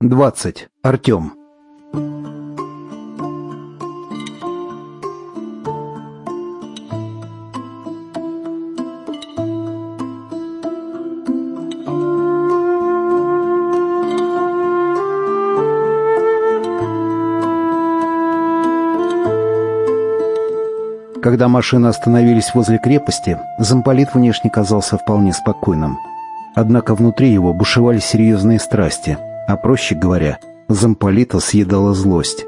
20. Артем. Когда машины остановились возле крепости, замполит внешне казался вполне спокойным. Однако внутри его бушевали серьезные страсти, а проще говоря, замполита съедала злость.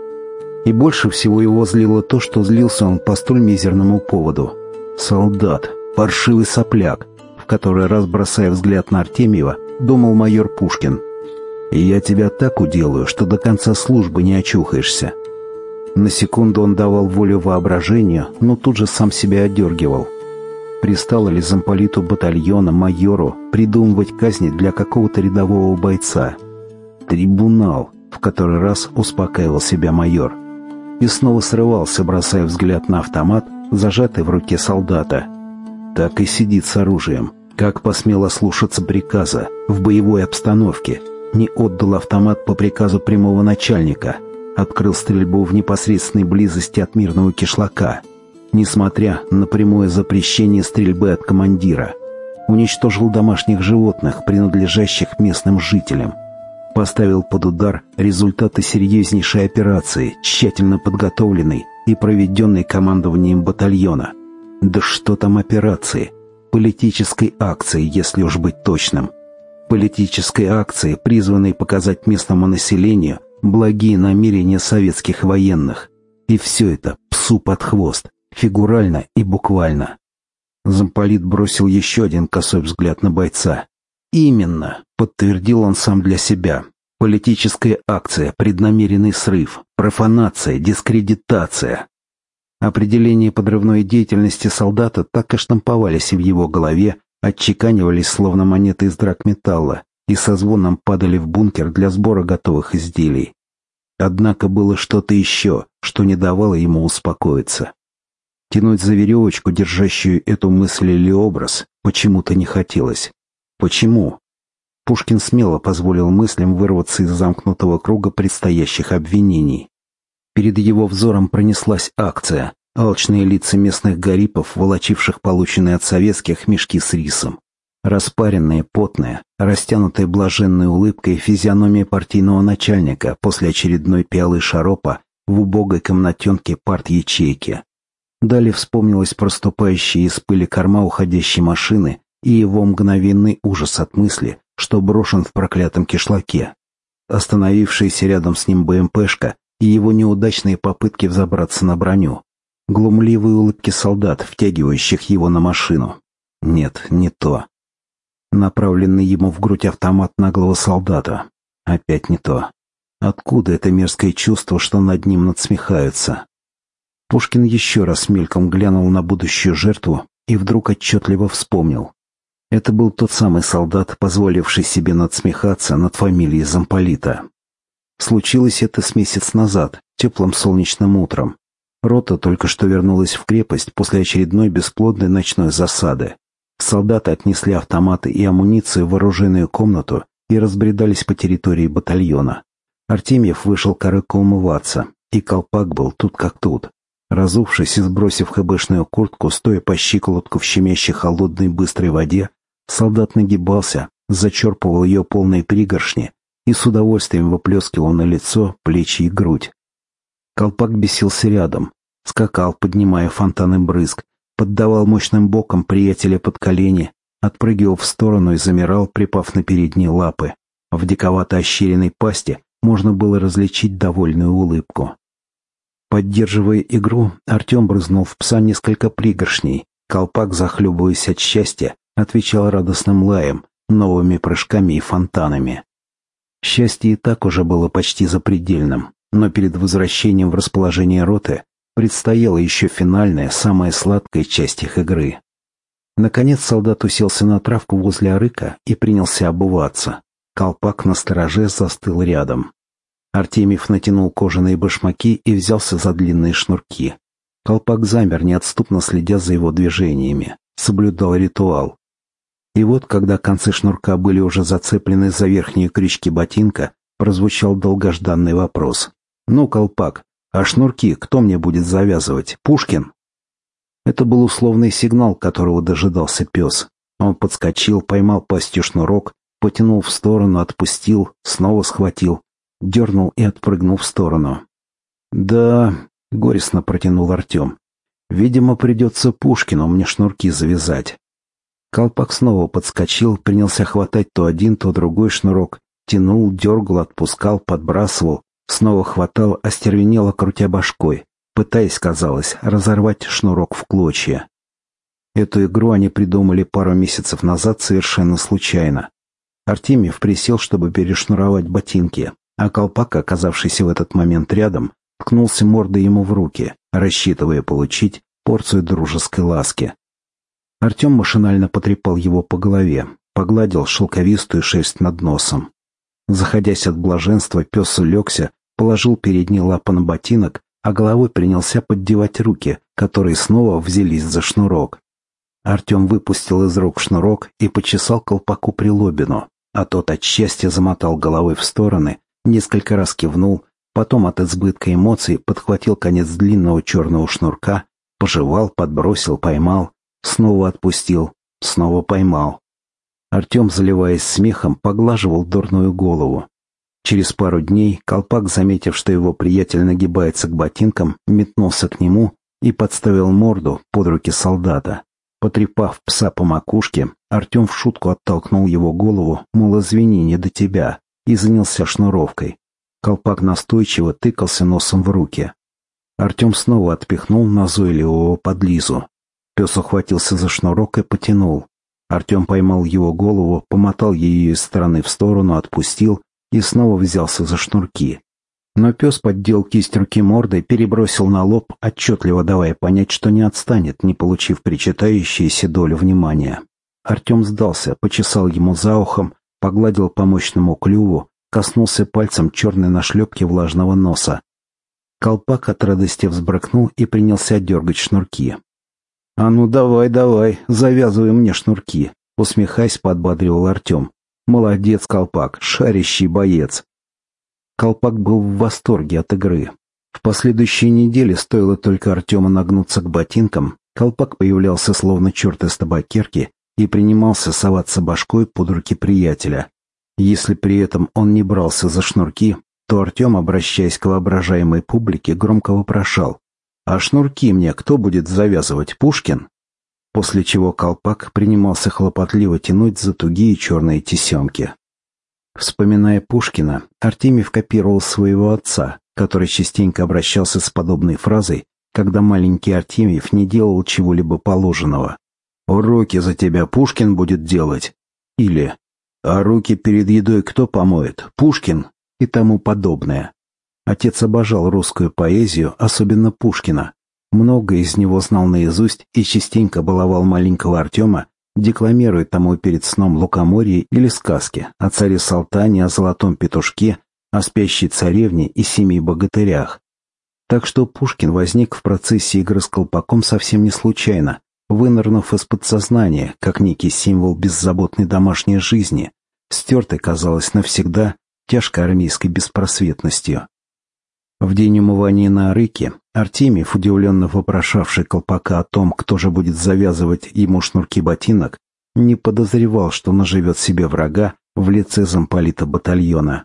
И больше всего его злило то, что злился он по столь мизерному поводу. Солдат, паршивый сопляк, в который раз бросая взгляд на Артемьева, думал майор Пушкин. «И я тебя так уделаю, что до конца службы не очухаешься». На секунду он давал волю воображению, но тут же сам себя одергивал. Пристало ли замполиту батальона, майору, придумывать казни для какого-то рядового бойца? Трибунал, в который раз успокаивал себя майор. И снова срывался, бросая взгляд на автомат, зажатый в руке солдата. Так и сидит с оружием. Как посмело слушаться приказа в боевой обстановке. Не отдал автомат по приказу прямого начальника – открыл стрельбу в непосредственной близости от мирного кишлака, несмотря на прямое запрещение стрельбы от командира. Уничтожил домашних животных, принадлежащих местным жителям. Поставил под удар результаты серьезнейшей операции, тщательно подготовленной и проведенной командованием батальона. Да что там операции? Политической акции, если уж быть точным. Политической акции, призванной показать местному населению, благие намерения советских военных. И все это псу под хвост, фигурально и буквально. Замполит бросил еще один косой взгляд на бойца. «Именно», — подтвердил он сам для себя. «Политическая акция, преднамеренный срыв, профанация, дискредитация». Определения подрывной деятельности солдата так и штамповались в его голове, отчеканивались словно монеты из драгметалла и со звоном падали в бункер для сбора готовых изделий. Однако было что-то еще, что не давало ему успокоиться. Тянуть за веревочку, держащую эту мысль или образ, почему-то не хотелось. Почему? Пушкин смело позволил мыслям вырваться из замкнутого круга предстоящих обвинений. Перед его взором пронеслась акция, алчные лица местных гарипов, волочивших полученные от советских мешки с рисом. Распаренная, потная, растянутая блаженной улыбкой физиономия партийного начальника после очередной пиалы шаропа в убогой комнатенке парт-ячейки. Далее вспомнилась проступающая из пыли корма уходящей машины и его мгновенный ужас от мысли, что брошен в проклятом кишлаке. Остановившаяся рядом с ним БМПшка и его неудачные попытки взобраться на броню. Глумливые улыбки солдат, втягивающих его на машину. Нет, не то направленный ему в грудь автомат наглого солдата. Опять не то. Откуда это мерзкое чувство, что над ним надсмехаются? Пушкин еще раз мельком глянул на будущую жертву и вдруг отчетливо вспомнил. Это был тот самый солдат, позволивший себе надсмехаться над фамилией замполита. Случилось это с месяц назад, теплым солнечным утром. Рота только что вернулась в крепость после очередной бесплодной ночной засады. Солдаты отнесли автоматы и амуницию в вооруженную комнату и разбредались по территории батальона. Артемьев вышел корыко умываться, и колпак был тут как тут. Разувшись и сбросив хэбэшную куртку, стоя по щиколотку в щемящей холодной быстрой воде, солдат нагибался, зачерпывал ее полные пригоршни и с удовольствием выплескивал на лицо, плечи и грудь. Колпак бесился рядом, скакал, поднимая фонтаны брызг, поддавал мощным боком приятеля под колени, отпрыгивал в сторону и замирал, припав на передние лапы. В диковато ощеренной пасти можно было различить довольную улыбку. Поддерживая игру, Артем брызнул в пса несколько пригоршней. Колпак, захлебываясь от счастья, отвечал радостным лаем, новыми прыжками и фонтанами. Счастье и так уже было почти запредельным, но перед возвращением в расположение роты Предстояла еще финальная, самая сладкая часть их игры. Наконец солдат уселся на травку возле арыка и принялся обуваться. Колпак на стороже застыл рядом. Артемьев натянул кожаные башмаки и взялся за длинные шнурки. Колпак замер, неотступно следя за его движениями. Соблюдал ритуал. И вот, когда концы шнурка были уже зацеплены за верхние крючки ботинка, прозвучал долгожданный вопрос. «Ну, колпак, а шнурки кто мне будет завязывать? Пушкин?» Это был условный сигнал, которого дожидался пес. Он подскочил, поймал пастью шнурок, потянул в сторону, отпустил, снова схватил, дернул и отпрыгнул в сторону. «Да...» — горестно протянул Артем. «Видимо, придется Пушкину мне шнурки завязать». Колпак снова подскочил, принялся хватать то один, то другой шнурок, тянул, дергал, отпускал, подбрасывал, снова хватал, остервенело крутя башкой, пытаясь, казалось, разорвать шнурок в клочья. Эту игру они придумали пару месяцев назад совершенно случайно. Артемьев присел, чтобы перешнуровать ботинки, а колпак, оказавшийся в этот момент рядом, ткнулся мордой ему в руки, рассчитывая получить порцию дружеской ласки. Артем машинально потрепал его по голове, погладил шелковистую шерсть над носом. Заходясь от блаженства, пес улегся, положил передние лапы на ботинок, а головой принялся поддевать руки, которые снова взялись за шнурок. Артем выпустил из рук шнурок и почесал колпаку прилобину а тот от счастья замотал головой в стороны, несколько раз кивнул, потом от избытка эмоций подхватил конец длинного черного шнурка, пожевал, подбросил, поймал, снова отпустил, снова поймал. Артем, заливаясь смехом, поглаживал дурную голову. Через пару дней колпак, заметив, что его приятель нагибается к ботинкам, метнулся к нему и подставил морду под руки солдата. Потрепав пса по макушке, Артем в шутку оттолкнул его голову, мол, извини, не до тебя, и занялся шнуровкой. Колпак настойчиво тыкался носом в руки. Артем снова отпихнул назойливого подлизу. Пес ухватился за шнурок и потянул. Артем поймал его голову, помотал ее из стороны в сторону, отпустил и снова взялся за шнурки. Но пес поддел кисть руки мордой, перебросил на лоб, отчетливо давая понять, что не отстанет, не получив причитающуюся долю внимания. Артем сдался, почесал ему за ухом, погладил по мощному клюву, коснулся пальцем черной нашлепки влажного носа. Колпак от радости взбрыкнул и принялся дергать шнурки. «А ну давай, давай, завязывай мне шнурки», — усмехаясь, подбадривал Артем. «Молодец, Колпак, шарящий боец». Колпак был в восторге от игры. В последующие недели стоило только Артему нагнуться к ботинкам, Колпак появлялся словно черт из табакерки и принимался соваться башкой под руки приятеля. Если при этом он не брался за шнурки, то Артем, обращаясь к воображаемой публике, громко вопрошал «А шнурки мне кто будет завязывать, Пушкин?» После чего колпак принимался хлопотливо тянуть за тугие черные тесемки. Вспоминая Пушкина, Артемьев копировал своего отца, который частенько обращался с подобной фразой, когда маленький Артемьев не делал чего-либо положенного. «Уроки за тебя Пушкин будет делать» или «А руки перед едой кто помоет? Пушкин» и тому подобное. Отец обожал русскую поэзию, особенно Пушкина. Много из него знал наизусть и частенько баловал маленького Артема декламирует тому перед сном лукоморье или сказки о царе Салтане, о золотом петушке, о спящей царевне и семи богатырях. Так что Пушкин возник в процессе игры с колпаком совсем не случайно, вынырнув из подсознания, как некий символ беззаботной домашней жизни, стертой, казалось, навсегда тяжкой армейской беспросветностью. В день умывания на Арыке Артемьев, удивленно вопрошавший колпака о том, кто же будет завязывать ему шнурки ботинок, не подозревал, что наживет себе врага в лице замполита батальона.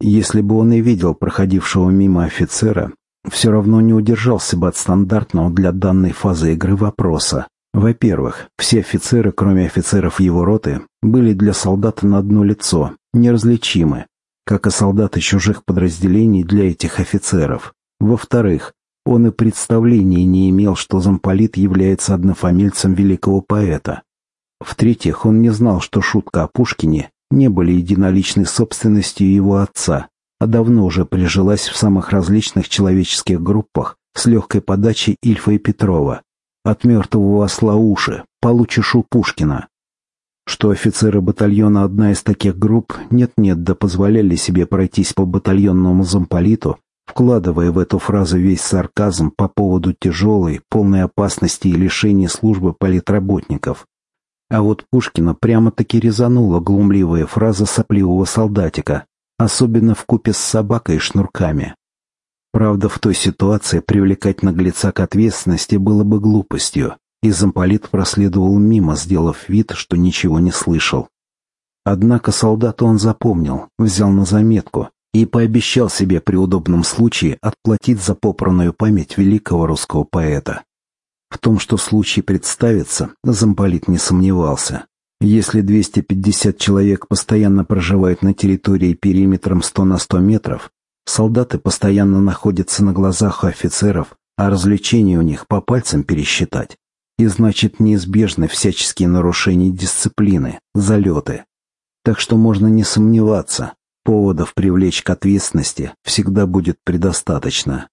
Если бы он и видел проходившего мимо офицера, все равно не удержался бы от стандартного для данной фазы игры вопроса. Во-первых, все офицеры, кроме офицеров его роты, были для солдата на одно лицо, неразличимы, как и солдаты чужих подразделений для этих офицеров. Во-вторых, он и представления не имел, что замполит является однофамильцем великого поэта. В-третьих, он не знал, что шутка о Пушкине не были единоличной собственностью его отца, а давно уже прижилась в самых различных человеческих группах с легкой подачей Ильфа и Петрова. От мертвого осла уши, получишь у Пушкина что офицеры батальона одна из таких групп нет-нет да позволяли себе пройтись по батальонному замполиту, вкладывая в эту фразу весь сарказм по поводу тяжелой, полной опасности и лишения службы политработников. А вот Пушкина прямо-таки резанула глумливая фраза сопливого солдатика. особенно в купе с собакой и шнурками. Правда, в той ситуации привлекать наглеца к ответственности было бы глупостью, и замполит проследовал мимо, сделав вид, что ничего не слышал. Однако солдата он запомнил, взял на заметку и пообещал себе при удобном случае отплатить за попранную память великого русского поэта. В том, что случай представится, замполит не сомневался. Если 250 человек постоянно проживают на территории периметром 100 на 100 метров, солдаты постоянно находятся на глазах у офицеров, а развлечения у них по пальцам пересчитать. И значит неизбежны всяческие нарушения дисциплины, залеты. Так что можно не сомневаться, поводов привлечь к ответственности всегда будет предостаточно.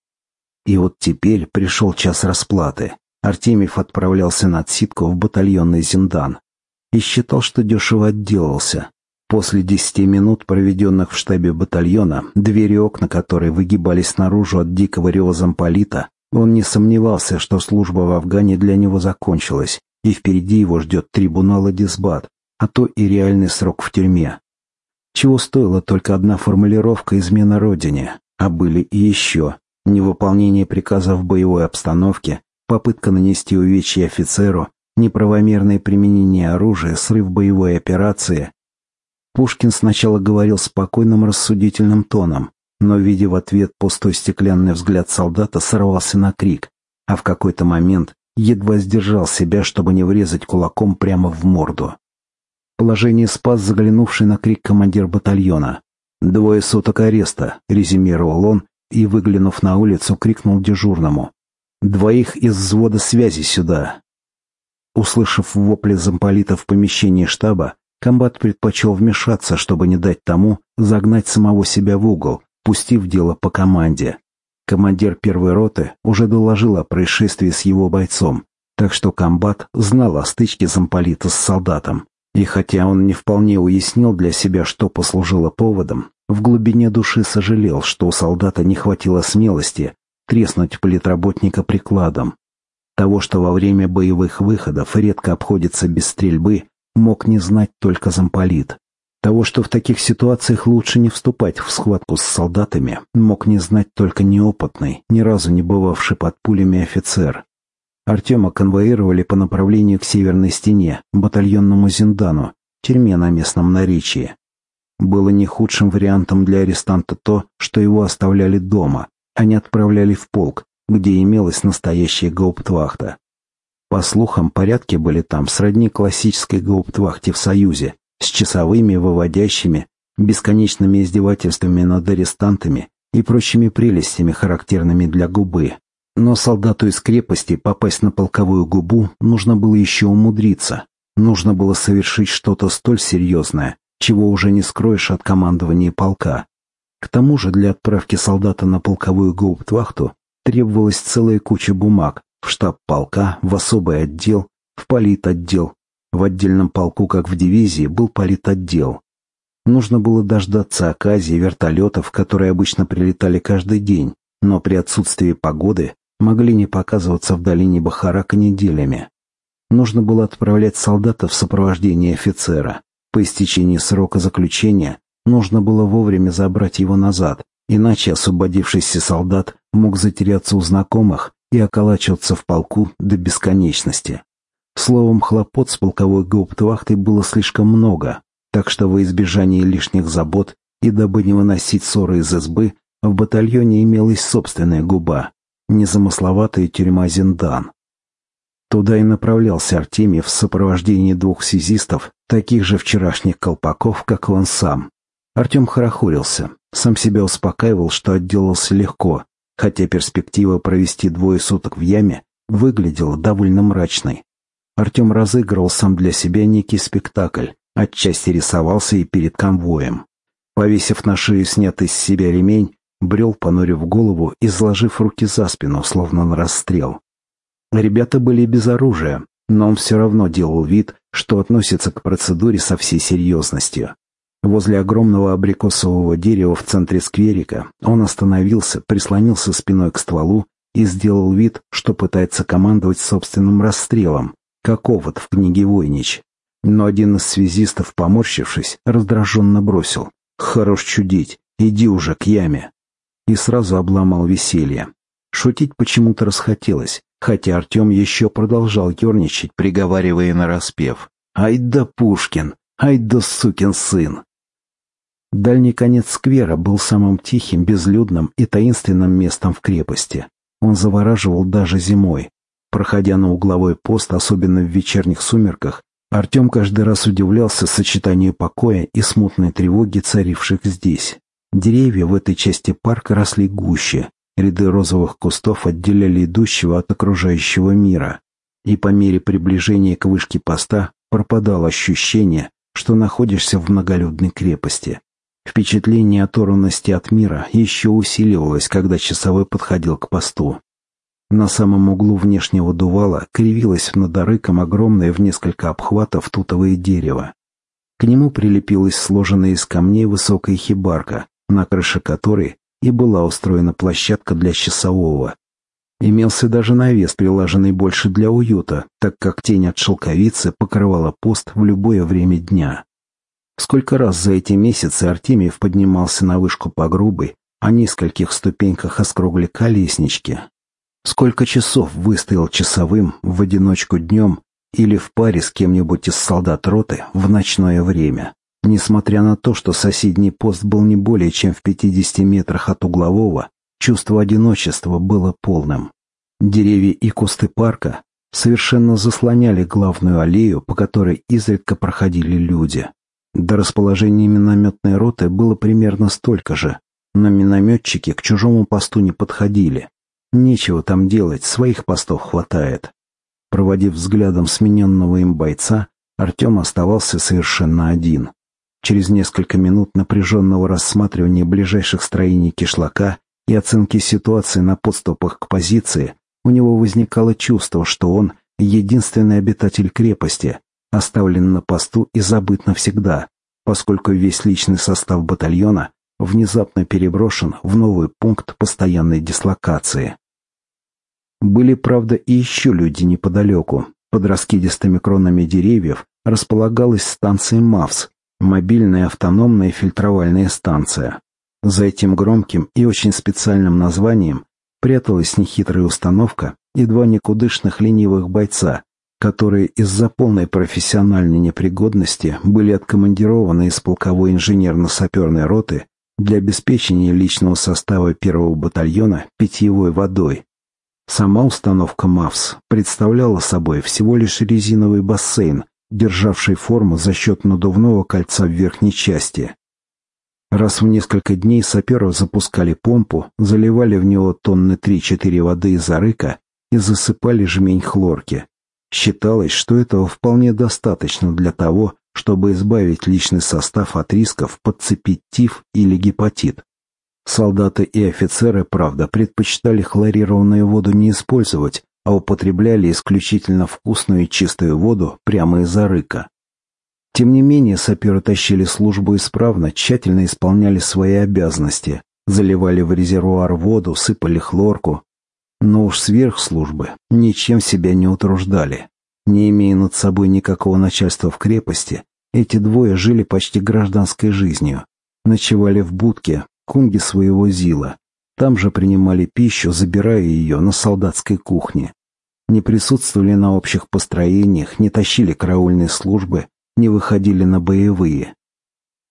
И вот теперь пришел час расплаты. Артемьев отправлялся на отсидку в батальонный Зиндан и считал, что дешево отделался. После десяти минут, проведенных в штабе батальона, двери окна которой выгибались наружу от дикого рева замполита, он не сомневался, что служба в Афгане для него закончилась, и впереди его ждет трибунал и дисбат, а то и реальный срок в тюрьме. Чего стоила только одна формулировка измена Родине, а были и еще невыполнение приказа в боевой обстановке, попытка нанести увечья офицеру, неправомерное применение оружия, срыв боевой операции. Пушкин сначала говорил спокойным рассудительным тоном, но, видя в ответ пустой стеклянный взгляд солдата, сорвался на крик, а в какой-то момент едва сдержал себя, чтобы не врезать кулаком прямо в морду. Положение спас заглянувший на крик командир батальона. «Двое суток ареста», — резюмировал он и, выглянув на улицу, крикнул дежурному. «Двоих из взвода связи сюда». Услышав вопли замполита в помещении штаба, комбат предпочел вмешаться, чтобы не дать тому загнать самого себя в угол, пустив дело по команде. Командир первой роты уже доложил о происшествии с его бойцом, так что комбат знал о стычке замполита с солдатом. И хотя он не вполне уяснил для себя, что послужило поводом, в глубине души сожалел, что у солдата не хватило смелости треснуть политработника прикладом. Того, что во время боевых выходов редко обходится без стрельбы, мог не знать только замполит. Того, что в таких ситуациях лучше не вступать в схватку с солдатами, мог не знать только неопытный, ни разу не бывавший под пулями офицер. Артема конвоировали по направлению к северной стене, батальонному Зиндану, тюрьме на местном наречии. Было не худшим вариантом для арестанта то, что его оставляли дома, а не отправляли в полк, где имелась настоящая гауптвахта. По слухам, порядки были там сродни классической гауптвахте в Союзе, с часовыми, выводящими, бесконечными издевательствами над арестантами и прочими прелестями, характерными для губы. Но солдату из крепости попасть на полковую губу нужно было еще умудриться. Нужно было совершить что-то столь серьезное, чего уже не скроешь от командования полка. К тому же для отправки солдата на полковую гауптвахту требовалась целая куча бумаг в штаб полка, в особый отдел, в политотдел. В отдельном полку, как в дивизии, был политотдел. Нужно было дождаться оказии вертолетов, которые обычно прилетали каждый день, но при отсутствии погоды могли не показываться в долине Бахарака неделями. Нужно было отправлять солдата в сопровождении офицера. По истечении срока заключения нужно было вовремя забрать его назад, иначе освободившийся солдат мог затеряться у знакомых и околачиваться в полку до бесконечности. Словом, хлопот с полковой гауптвахтой было слишком много, так что во избежание лишних забот и дабы не выносить ссоры из избы, в батальоне имелась собственная губа, незамысловатая тюрьма Зиндан. Туда и направлялся Артемьев в сопровождении двух связистов, таких же вчерашних колпаков, как он сам. Артем хорохорился, сам себя успокаивал, что отделался легко, хотя перспектива провести двое суток в яме выглядела довольно мрачной. Артем разыгрывал сам для себя некий спектакль, отчасти рисовался и перед конвоем. Повесив на шею снятый с себя ремень, брел, понурив голову и сложив руки за спину, словно на расстрел. Ребята были без оружия, но он все равно делал вид, что относится к процедуре со всей серьезностью. Возле огромного абрикосового дерева в центре скверика он остановился, прислонился спиной к стволу и сделал вид, что пытается командовать собственным расстрелом, как овод в книге Войнич. Но один из связистов, поморщившись, раздраженно бросил. Хорош чудить, иди уже к яме. И сразу обломал веселье. Шутить почему-то расхотелось, хотя Артем еще продолжал ерничать, приговаривая нараспев. «Ай да Пушкин! Ай да сукин сын!» Дальний конец сквера был самым тихим, безлюдным и таинственным местом в крепости. Он завораживал даже зимой. Проходя на угловой пост, особенно в вечерних сумерках, Артем каждый раз удивлялся сочетанию покоя и смутной тревоги, царивших здесь. Деревья в этой части парка росли гуще, ряды розовых кустов отделяли идущего от окружающего мира. И по мере приближения к вышке поста пропадало ощущение, что находишься в многолюдной крепости. Впечатление оторванности от мира еще усиливалось, когда часовой подходил к посту. На самом углу внешнего дувала кривилось над арыком огромное в несколько обхватов тутовое дерево. К нему прилепилась сложенная из камней высокая хибарка, на крыше которой и была устроена площадка для часового. Имелся даже навес, прилаженный больше для уюта, так как тень от шелковицы покрывала пост в любое время дня. Сколько раз за эти месяцы Артемьев поднимался на вышку по грубой, о нескольких ступеньках оскруглика лестнички. Сколько часов выстоял часовым в одиночку днем или в паре с кем-нибудь из солдат роты в ночное время. Несмотря на то, что соседний пост был не более чем в 50 метрах от углового, чувство одиночества было полным. Деревья и кусты парка совершенно заслоняли главную аллею, по которой изредка проходили люди. До расположения минометной роты было примерно столько же, но минометчики к чужому посту не подходили. Нечего там делать, своих постов хватает. Проводив взглядом смененного им бойца, Артем оставался совершенно один. Через несколько минут напряженного рассматривания ближайших строений кишлака и оценки ситуации на подступах к позиции, у него возникало чувство, что он единственный обитатель крепости, оставлен на посту и забыт навсегда, поскольку весь личный состав батальона внезапно переброшен в новый пункт постоянной дислокации. Были, правда, и еще люди неподалеку. Под раскидистыми кронами деревьев располагалась станция МАВС, мобильная автономная фильтровальная станция. За этим громким и очень специальным названием пряталась нехитрая установка и два никудышных ленивых бойца, которые из-за полной профессиональной непригодности были откомандированы из полковой инженерно-саперной роты для обеспечения личного состава первого батальона питьевой водой. Сама установка МАВС представляла собой всего лишь резиновый бассейн, державший форму за счет надувного кольца в верхней части. Раз в несколько дней саперов запускали помпу, заливали в него тонны 3-4 воды из арыка и засыпали жмень хлорки. Считалось, что этого вполне достаточно для того, чтобы избавить личный состав от рисков подцепить тиф или гепатит. Солдаты и офицеры, правда, предпочитали хлорированную воду не использовать, а употребляли исключительно вкусную и чистую воду прямо из арыка. Тем не менее, саперы тащили службу исправно, тщательно исполняли свои обязанности, заливали в резервуар воду, сыпали хлорку, но уж сверх службы ничем себя не утруждали. Не имея над собой никакого начальства в крепости, эти двое жили почти гражданской жизнью. Ночевали в будке, кунги своего Зила. Там же принимали пищу, забирая ее на солдатской кухне. Не присутствовали на общих построениях, не тащили караульные службы, не выходили на боевые.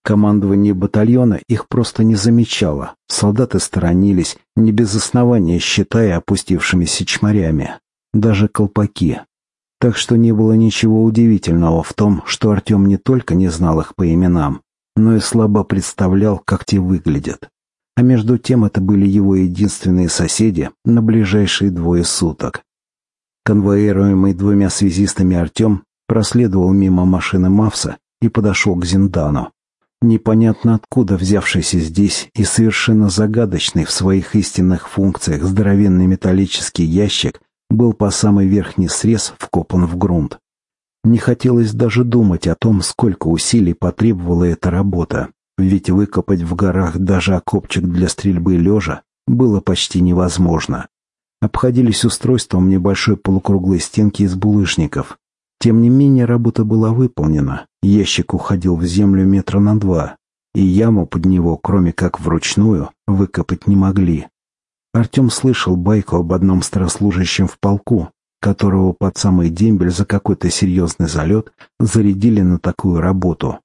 Командование батальона их просто не замечало. Солдаты сторонились, не без основания считая опустившимися чморями. Даже колпаки. Так что не было ничего удивительного в том, что Артем не только не знал их по именам, но и слабо представлял, как те выглядят. А между тем это были его единственные соседи на ближайшие двое суток. Конвоируемый двумя связистами Артем проследовал мимо машины Мавса и подошел к Зиндану непонятно откуда взявшийся здесь и совершенно загадочный в своих истинных функциях здоровенный металлический ящик был по самый верхний срез вкопан в грунт. Не хотелось даже думать о том, сколько усилий потребовала эта работа, ведь выкопать в горах даже окопчик для стрельбы лежа было почти невозможно. Обходились устройством небольшой полукруглой стенки из булыжников, тем не менее, работа была выполнена. Ящик уходил в землю метра на два. и яму под него, кроме как вручную, выкопать не могли. Артем слышал байку об одном старослужащем в полку, которого под самый дембель за какой-то серьезный залет зарядили на такую работу.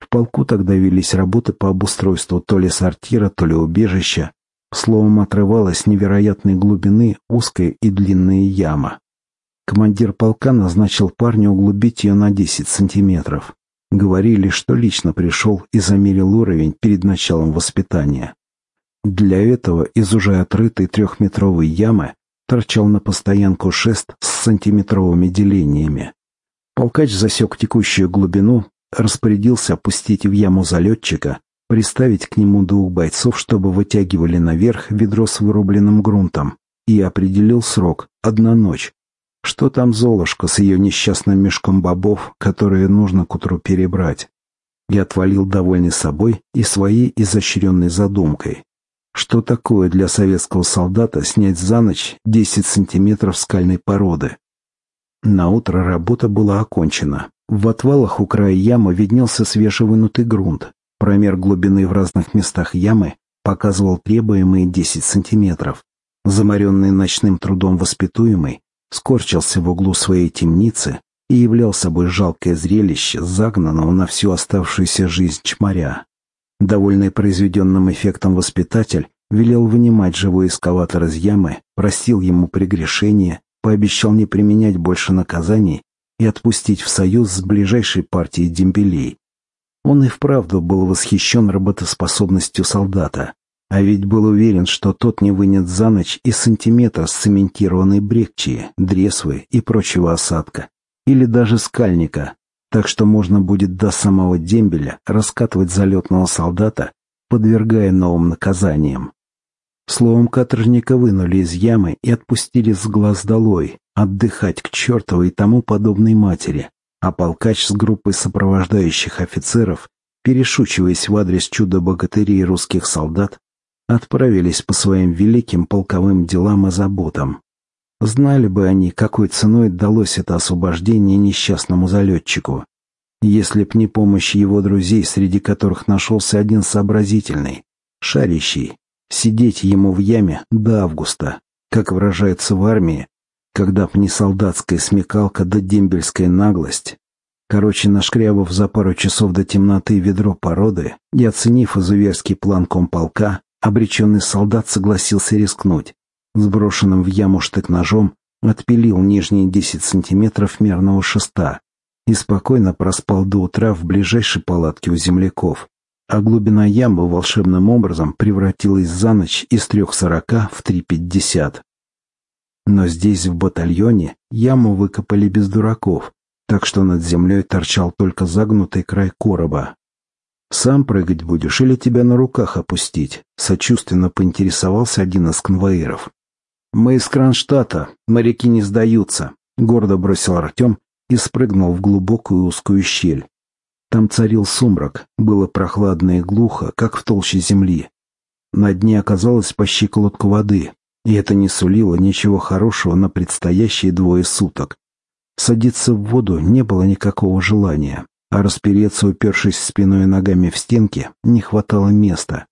В полку тогда велись работы по обустройству то ли сортира, то ли убежища. Словом, отрывалась невероятной глубины узкая и длинная яма. Командир полка назначил парня углубить ее на 10 сантиметров. Говорили, что лично пришел и замерил уровень перед началом воспитания. Для этого из уже отрытой трехметровой ямы торчал на постоянку шест с сантиметровыми делениями. Полкач засек текущую глубину, распорядился опустить в яму залетчика, приставить к нему двух бойцов, чтобы вытягивали наверх ведро с вырубленным грунтом, и определил срок — одна ночь. Что там Золушка с ее несчастным мешком бобов, которые нужно к утру перебрать? И отвалил довольный собой и своей изощренной задумкой. Что такое для советского солдата снять за ночь 10 сантиметров скальной породы? На утро работа была окончена. В отвалах у края ямы виднелся свежевынутый грунт. Промер глубины в разных местах ямы показывал требуемые 10 сантиметров. Замаренный ночным трудом воспитуемый скорчился в углу своей темницы и являл собой жалкое зрелище загнанного на всю оставшуюся жизнь чморя. Довольный произведенным эффектом воспитатель велел вынимать живой эскаватор из ямы, просил ему прегрешения, пообещал не применять больше наказаний и отпустить в союз с ближайшей партией дембелей. Он и вправду был восхищен работоспособностью солдата, а ведь был уверен, что тот не вынет за ночь и сантиметра сцементированной брекчии, дресвы и прочего осадка, или даже скальника, так что можно будет до самого дембеля раскатывать залетного солдата, подвергая новым наказаниям. Словом, каторжника вынули из ямы и отпустили с глаз долой, отдыхать к чертовой и тому подобной матери, а полкач с группой сопровождающих офицеров, перешучиваясь в адрес чудо-богатырей русских солдат, отправились по своим великим полковым делам и заботам. Знали бы они, какой ценой далось это освобождение несчастному залетчику. Если б не помощь его друзей, среди которых нашелся один сообразительный, шарящий, Сидеть ему в яме до августа, как выражается в армии, когда б не солдатская смекалка да дембельская наглость. Короче, нашкрябав за пару часов до темноты ведро породы и оценив изуверский план комполка, обреченный солдат согласился рискнуть. Сброшенным в яму штык-ножом отпилил нижние десять сантиметров мерного шеста и спокойно проспал до утра в ближайшей палатке у земляков а глубина ямы волшебным образом превратилась за ночь из трех сорока в три пятьдесят. Но здесь, в батальоне, яму выкопали без дураков, так что над землей торчал только загнутый край короба. «Сам прыгать будешь или тебя на руках опустить?» — сочувственно поинтересовался один из конвоиров. «Мы из Кронштадта, моряки не сдаются», — гордо бросил Артем и спрыгнул в глубокую узкую щель. Там царил сумрак, было прохладно и глухо, как в толще земли. На дне оказалось по щиколотку воды, и это не сулило ничего хорошего на предстоящие двое суток. Садиться в воду не было никакого желания, а распереться, упершись спиной и ногами в стенки, не хватало места.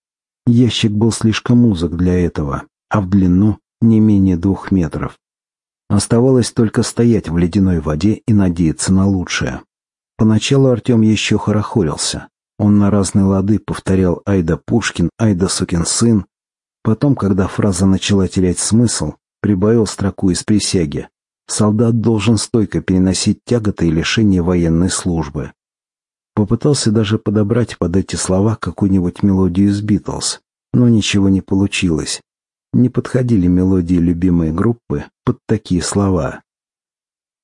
Ящик был слишком узок для этого, а в длину не менее двух метров. Оставалось только стоять в ледяной воде и надеяться на лучшее. Поначалу Артем еще хорохорился. Он на разные лады повторял «Айда Пушкин», «Айда сукин сын». Потом, когда фраза начала терять смысл, прибавил строку из присяги. Солдат должен стойко переносить тяготы и лишения военной службы. Попытался даже подобрать под эти слова какую-нибудь мелодию из «Битлз», но ничего не получилось. Не подходили мелодии любимой группы под такие слова.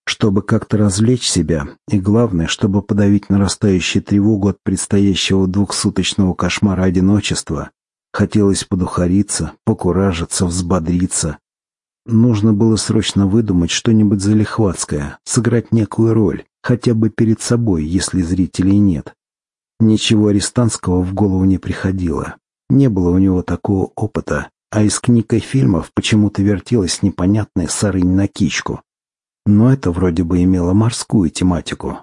Чтобы как-то развлечь себя, и главное, чтобы подавить нарастающую тревогу от предстоящего двухсуточного кошмара одиночества, хотелось подухариться, покуражиться, взбодриться. Нужно было срочно выдумать что-нибудь залихватское, сыграть некую роль, хотя бы перед собой, если зрителей нет. Ничего арестантского в голову не приходило. Не было у него такого опыта, а из книг и фильмов почему-то вертелась непонятная сарынь на кичку но это вроде бы имело морскую тематику.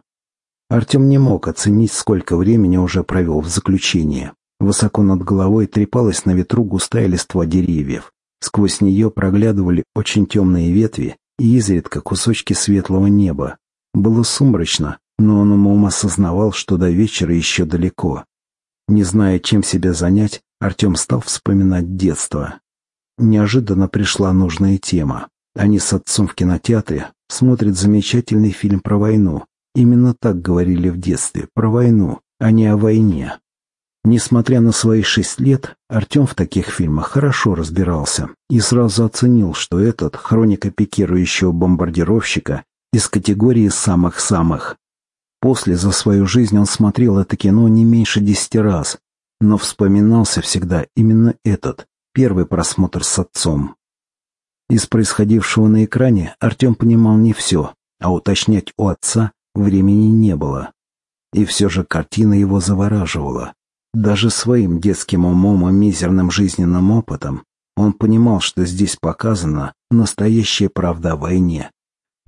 Артем не мог оценить, сколько времени уже провел в заключении. Высоко над головой трепалась на ветру густая листва деревьев. Сквозь нее проглядывали очень темные ветви и изредка кусочки светлого неба. Было сумрачно, но он умом осознавал, что до вечера еще далеко. Не зная, чем себя занять, Артем стал вспоминать детство. Неожиданно пришла нужная тема. Они с отцом в кинотеатре смотрят замечательный фильм про войну, Именно так говорили в детстве, про войну, а не о войне. Несмотря на свои шесть лет, Артем в таких фильмах хорошо разбирался и сразу оценил, что этот хроника пикирующего бомбардировщика из категории самых-самых. После за свою жизнь он смотрел это кино не меньше десяти раз, но вспоминался всегда именно этот, первый просмотр с отцом. Из происходившего на экране Артем понимал не все, а уточнять у отца Времени не было. И все же картина его завораживала. Даже своим детским умом и мизерным жизненным опытом он понимал, что здесь показана настоящая правда о войне.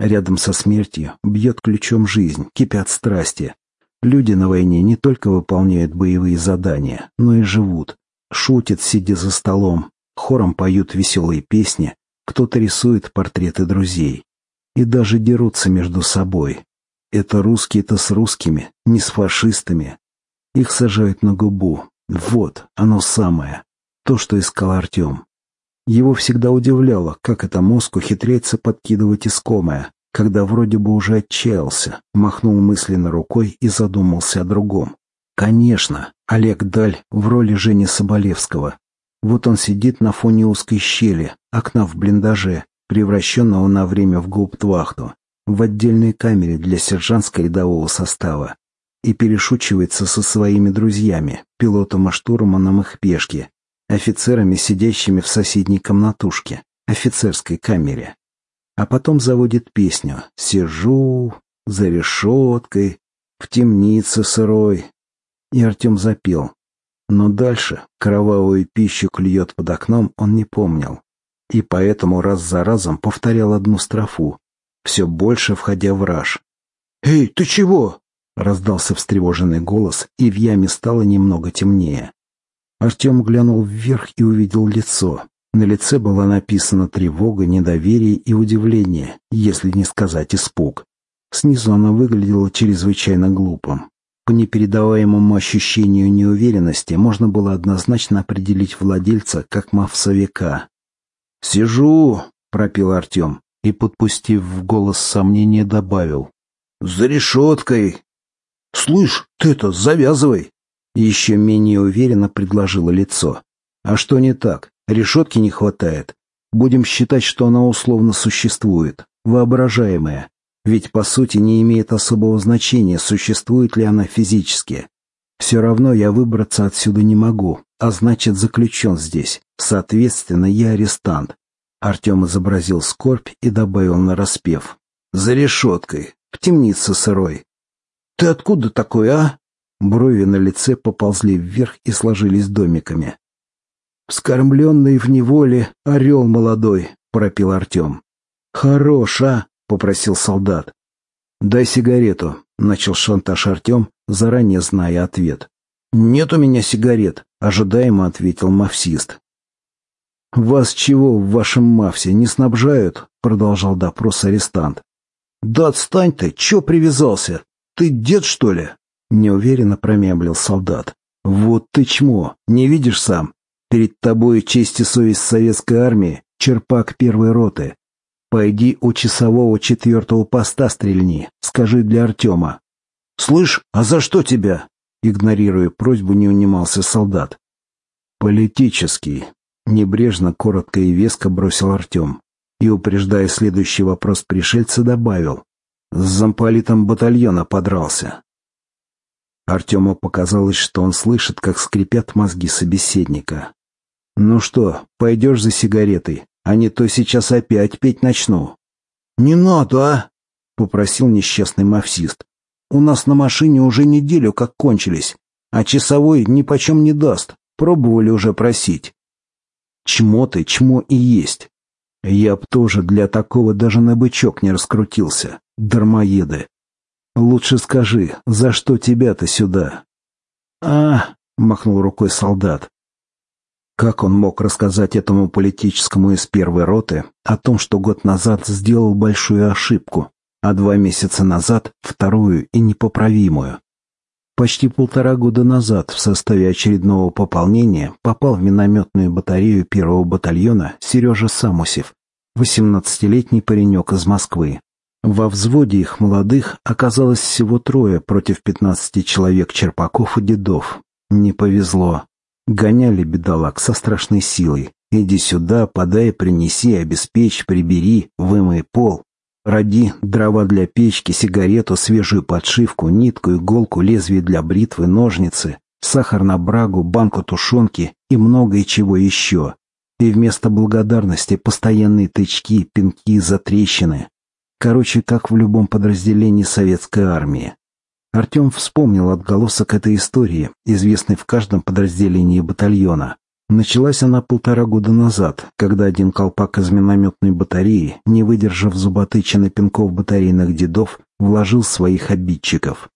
Рядом со смертью бьет ключом жизнь, кипят страсти. Люди на войне не только выполняют боевые задания, но и живут. Шутят, сидя за столом, хором поют веселые песни, кто-то рисует портреты друзей. И даже дерутся между собой, это русские-то с русскими, не с фашистами. Их сажают на губу. Вот, оно самое. То, что искал Артем. Его всегда удивляло, как это мозг ухитряется подкидывать искомое, когда вроде бы уже отчаялся, махнул мысленно рукой и задумался о другом. Конечно, Олег Даль в роли Жени Соболевского. Вот он сидит на фоне узкой щели, окна в блиндаже, превращенного на время в гауптвахту, в отдельной камере для сержантско-рядового состава и перешучивается со своими друзьями, пилотом и штурманом их пешки, офицерами, сидящими в соседней комнатушке, офицерской камере. А потом заводит песню «Сижу за решеткой, в темнице сырой». И Артем запел. Но дальше кровавую пищу клюет под окном он не помнил. И поэтому раз за разом повторял одну строфу, все больше входя в раж. «Эй, ты чего?» — раздался встревоженный голос, и в яме стало немного темнее. Артем глянул вверх и увидел лицо. На лице была написана тревога, недоверие и удивление, если не сказать испуг. Снизу она выглядела чрезвычайно глупым. По непередаваемому ощущению неуверенности можно было однозначно определить владельца как мавсовика. «Сижу!» — пропил Артем и, подпустив в голос сомнение, добавил. «За решеткой!» «Слышь, ты это завязывай!» Еще менее уверенно предложило лицо. «А что не так? Решетки не хватает. Будем считать, что она условно существует, воображаемая. Ведь, по сути, не имеет особого значения, существует ли она физически. Все равно я выбраться отсюда не могу, а значит, заключен здесь. Соответственно, я арестант. Артем изобразил скорбь и добавил нараспев. «За решеткой, в темнице сырой». «Ты откуда такой, а?» Брови на лице поползли вверх и сложились домиками. «Вскормленный в неволе орел молодой», — пропил Артем. «Хорош, а?» — попросил солдат. «Дай сигарету», — начал шантаж Артем, заранее зная ответ. «Нет у меня сигарет», — ожидаемо ответил мавсист. «Вас чего в вашем Мавсе не снабжают?» — продолжал допрос арестант. «Да отстань ты! Чё привязался? Ты дед, что ли?» — неуверенно промямлил солдат. «Вот ты чмо! Не видишь сам? Перед тобой честь и совесть советской армии, черпак первой роты. Пойди у часового четвертого поста стрельни, скажи для Артема». «Слышь, а за что тебя?» Игнорируя просьбу, не унимался солдат. «Политический», Небрежно, коротко и веско бросил Артем. И, упреждая следующий вопрос пришельца, добавил. С замполитом батальона подрался. Артему показалось, что он слышит, как скрипят мозги собеседника. «Ну что, пойдешь за сигаретой, а не то сейчас опять петь начну». «Не надо, а!» — попросил несчастный мавсист. «У нас на машине уже неделю как кончились, а часовой ни почем не даст. Пробовали уже просить. Чмо ты, чмо и есть. Я б тоже для такого даже на бычок не раскрутился. Дармоеды. Лучше скажи, за что тебя-то сюда?» «А!» — махнул рукой солдат. Как он мог рассказать этому политическому из первой роты о том, что год назад сделал большую ошибку, а два месяца назад — вторую и непоправимую? Почти полтора года назад в составе очередного пополнения попал в минометную батарею первого батальона Сережа Самусев, 18-летний паренек из Москвы. Во взводе их молодых оказалось всего трое против 15 человек черпаков и дедов. Не повезло. Гоняли бедолаг со страшной силой. Иди сюда, подай, принеси, обеспечь, прибери, вымой пол. Роди дрова для печки, сигарету, свежую подшивку, нитку, иголку, лезвие для бритвы, ножницы, сахар на брагу, банку тушенки и многое чего еще. И вместо благодарности постоянные тычки, пинки, затрещины. Короче, как в любом подразделении советской армии. Артем вспомнил отголосок этой истории, известной в каждом подразделении батальона. Началась она полтора года назад, когда один колпак из минометной батареи, не выдержав зуботычины пинков батарейных дедов, вложил своих обидчиков.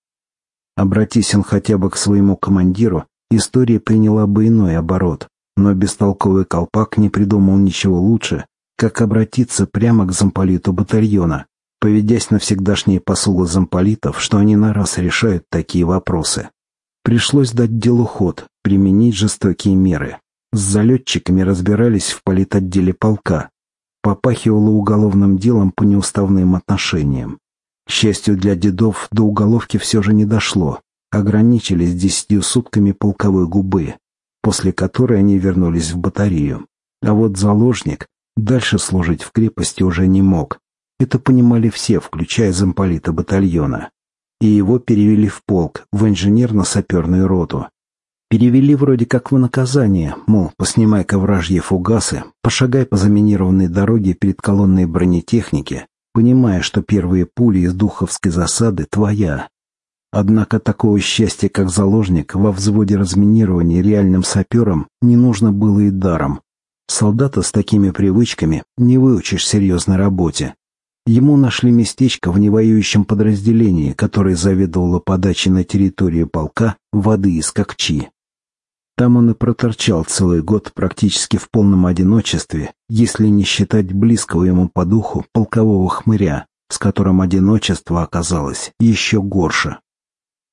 Обратись он хотя бы к своему командиру, история приняла бы иной оборот, но бестолковый колпак не придумал ничего лучше, как обратиться прямо к замполиту батальона, поведясь на всегдашние посулы замполитов, что они на раз решают такие вопросы. Пришлось дать делу ход, применить жестокие меры. С залетчиками разбирались в политотделе полка. Попахивало уголовным делом по неуставным отношениям. К счастью для дедов, до уголовки все же не дошло. Ограничились десятью сутками полковой губы, после которой они вернулись в батарею. А вот заложник дальше служить в крепости уже не мог. Это понимали все, включая замполита батальона. И его перевели в полк, в инженерно-саперную роту. Перевели вроде как в наказание, мол, поснимай-ка вражьи фугасы, пошагай по заминированной дороге перед колонной бронетехники, понимая, что первые пули из духовской засады твоя. Однако такого счастья, как заложник, во взводе разминирования реальным сапером не нужно было и даром. Солдата с такими привычками не выучишь серьезной работе. Ему нашли местечко в невоюющем подразделении, которое заведовало подачей на территорию полка воды из Кокчи. Там он и проторчал целый год практически в полном одиночестве, если не считать близкого ему по духу полкового хмыря, с которым одиночество оказалось еще горше.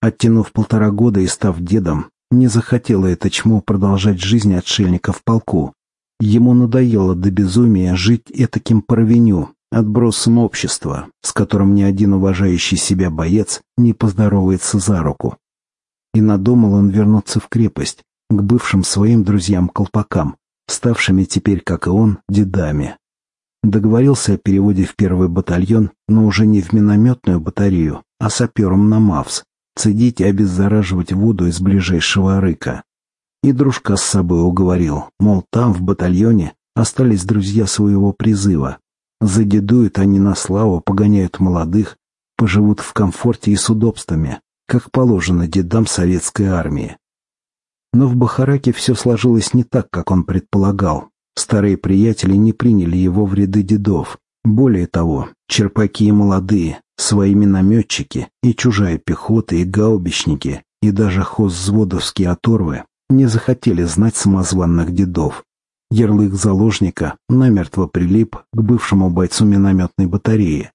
Оттянув полтора года и став дедом, не захотело это чмо продолжать жизнь отшельника в полку. Ему надоело до безумия жить этаким парвеню, отбросом общества, с которым ни один уважающий себя боец не поздоровается за руку. И надумал он вернуться в крепость, к бывшим своим друзьям-колпакам, ставшими теперь, как и он, дедами. Договорился о переводе в первый батальон, но уже не в минометную батарею, а сапером на МАВС, цедить и обеззараживать воду из ближайшего рыка. И дружка с собой уговорил, мол, там, в батальоне, остались друзья своего призыва, Задедуют они на славу, погоняют молодых, поживут в комфорте и с удобствами, как положено дедам советской армии. Но в Бахараке все сложилось не так, как он предполагал. Старые приятели не приняли его в ряды дедов. Более того, черпаки и молодые, свои минометчики, и чужая пехота, и гаубичники, и даже хозвзводовские оторвы не захотели знать самозванных дедов. Ярлык заложника намертво прилип к бывшему бойцу минометной батареи.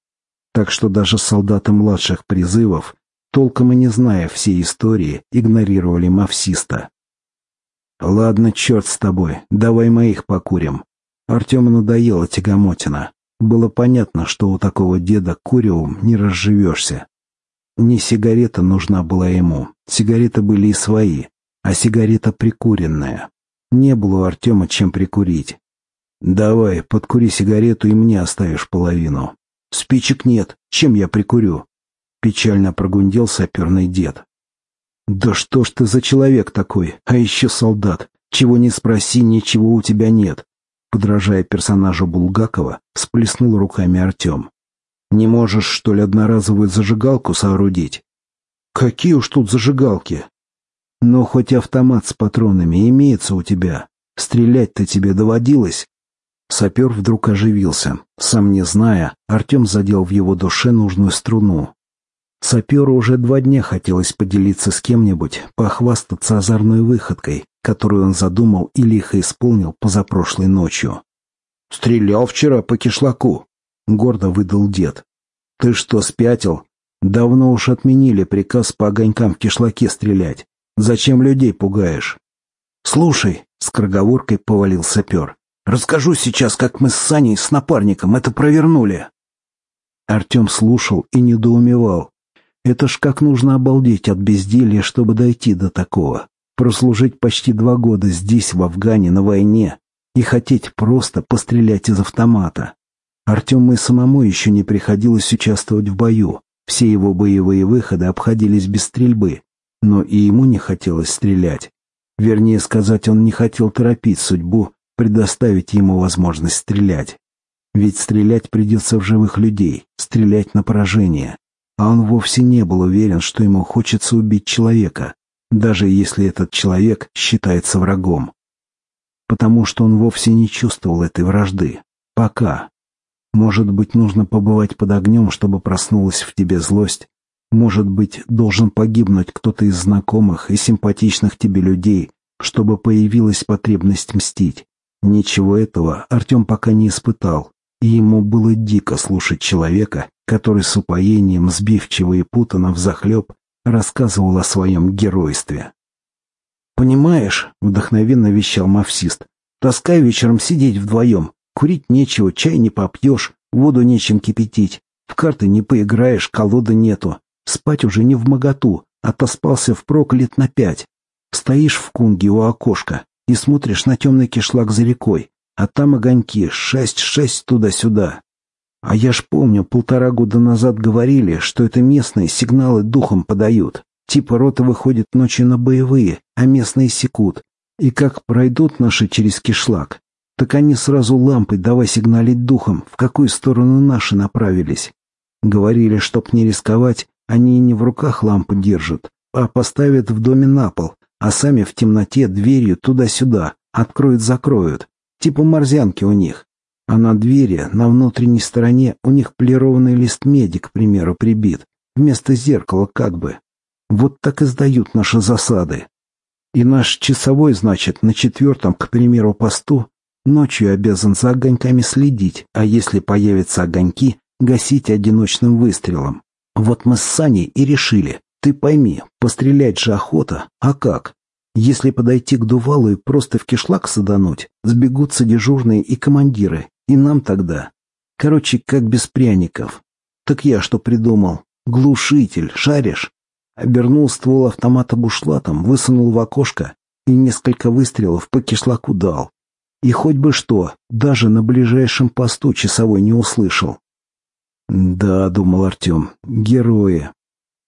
Так что даже солдаты младших призывов, толком и не зная всей истории, игнорировали Мавсиста. «Ладно, черт с тобой, давай моих покурим». Артему надоела тягомотина. Было понятно, что у такого деда куриум не разживешься. Не сигарета нужна была ему, сигареты были и свои, а сигарета прикуренная. Не было у Артема чем прикурить. «Давай, подкури сигарету и мне оставишь половину». «Спичек нет. Чем я прикурю?» Печально прогундел саперный дед. «Да что ж ты за человек такой, а еще солдат? Чего не спроси, ничего у тебя нет». Подражая персонажу Булгакова, всплеснул руками Артем. «Не можешь, что ли, одноразовую зажигалку соорудить?» «Какие уж тут зажигалки? Но хоть автомат с патронами имеется у тебя. Стрелять-то тебе доводилось?» Сапер вдруг оживился. Сам не зная, Артем задел в его душе нужную струну. Саперу уже два дня хотелось поделиться с кем-нибудь, похвастаться озорной выходкой, которую он задумал и лихо исполнил позапрошлой ночью. «Стрелял вчера по кишлаку», — гордо выдал дед. «Ты что, спятил? Давно уж отменили приказ по огонькам в кишлаке стрелять. Зачем людей пугаешь?» «Слушай», — с скороговоркой повалил сапер, — «расскажу сейчас, как мы с Саней, с напарником, это провернули». Артем слушал и недоумевал. Это ж как нужно обалдеть от безделья, чтобы дойти до такого. Прослужить почти два года здесь, в Афгане, на войне, и хотеть просто пострелять из автомата. Артему и самому еще не приходилось участвовать в бою. Все его боевые выходы обходились без стрельбы, но и ему не хотелось стрелять. Вернее сказать, он не хотел торопить судьбу, предоставить ему возможность стрелять. Ведь стрелять придется в живых людей, стрелять на поражение а он вовсе не был уверен, что ему хочется убить человека, даже если этот человек считается врагом. Потому что он вовсе не чувствовал этой вражды. Пока. Может быть, нужно побывать под огнем, чтобы проснулась в тебе злость. Может быть, должен погибнуть кто-то из знакомых и симпатичных тебе людей, чтобы появилась потребность мстить. Ничего этого Артем пока не испытал, и ему было дико слушать человека, который с упоением сбивчиво и путано взахлеб рассказывал о своем геройстве. «Понимаешь», — вдохновенно вещал мавсист, — «тоска вечером сидеть вдвоем, курить нечего, чай не попьешь, воду нечем кипятить, в карты не поиграешь, колоды нету, спать уже не в моготу, отоспался впрок лет на пять. Стоишь в кунге у окошка и смотришь на темный кишлак за рекой, а там огоньки, шесть-шесть туда-сюда. А я ж помню, полтора года назад говорили, что это местные сигналы духом подают. Типа рота выходит ночью на боевые, а местные секут. И как пройдут наши через кишлак, так они сразу лампой давай сигналить духом, в какую сторону наши направились. Говорили, чтоб не рисковать, они не в руках лампу держат, а поставят в доме на пол, а сами в темноте дверью туда-сюда, откроют-закроют. Типа морзянки у них. А на двери, на внутренней стороне, у них полированный лист меди, к примеру, прибит, вместо зеркала как бы. Вот так и сдают наши засады. И наш часовой, значит, на четвертом, к примеру, посту, ночью обязан за огоньками следить, а если появятся огоньки, гасить одиночным выстрелом. Вот мы с Саней и решили. Ты пойми, пострелять же охота, а как? Если подойти к дувалу и просто в кишлак садануть, сбегутся дежурные и командиры, и нам тогда. Короче, как без пряников. Так я что придумал? Глушитель, шаришь? Обернул ствол автомата бушлатом, высунул в окошко и несколько выстрелов по кишлаку дал. И хоть бы что, даже на ближайшем посту часовой не услышал. Да, думал Артем, герои.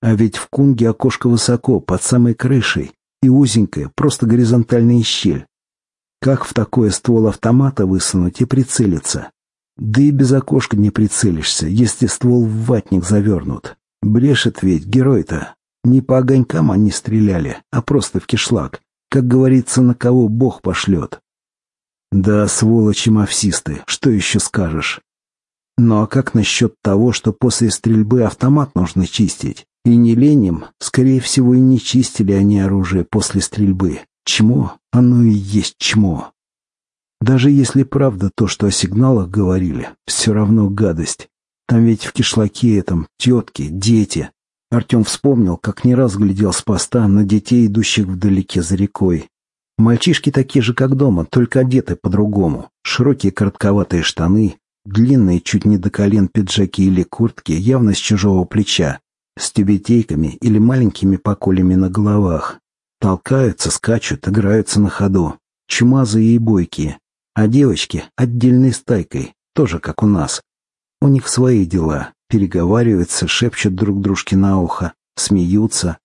А ведь в кунге окошко высоко, под самой крышей, и узенькая, просто горизонтальная щель. Как в такое ствол автомата высунуть и прицелиться? Да и без окошка не прицелишься, если ствол в ватник завернут. Брешет ведь герой-то. Не по огонькам они стреляли, а просто в кишлак. Как говорится, на кого бог пошлет. Да, сволочи мавсисты, что еще скажешь? Ну а как насчет того, что после стрельбы автомат нужно чистить? И не леним, скорее всего, и не чистили они оружие после стрельбы. Чмо, оно и есть чмо. Даже если правда то, что о сигналах говорили, все равно гадость. Там ведь в кишлаке этом тетки, дети. Артем вспомнил, как не раз глядел с поста на детей, идущих вдалеке за рекой. Мальчишки такие же, как дома, только одеты по-другому. Широкие коротковатые штаны, длинные чуть не до колен пиджаки или куртки, явно с чужого плеча, с тюбетейками или маленькими поколями на головах. Толкаются, скачут, играются на ходу. Чумазые и бойкие. А девочки отдельной стайкой, тоже как у нас. У них свои дела. Переговариваются, шепчут друг дружке на ухо, смеются.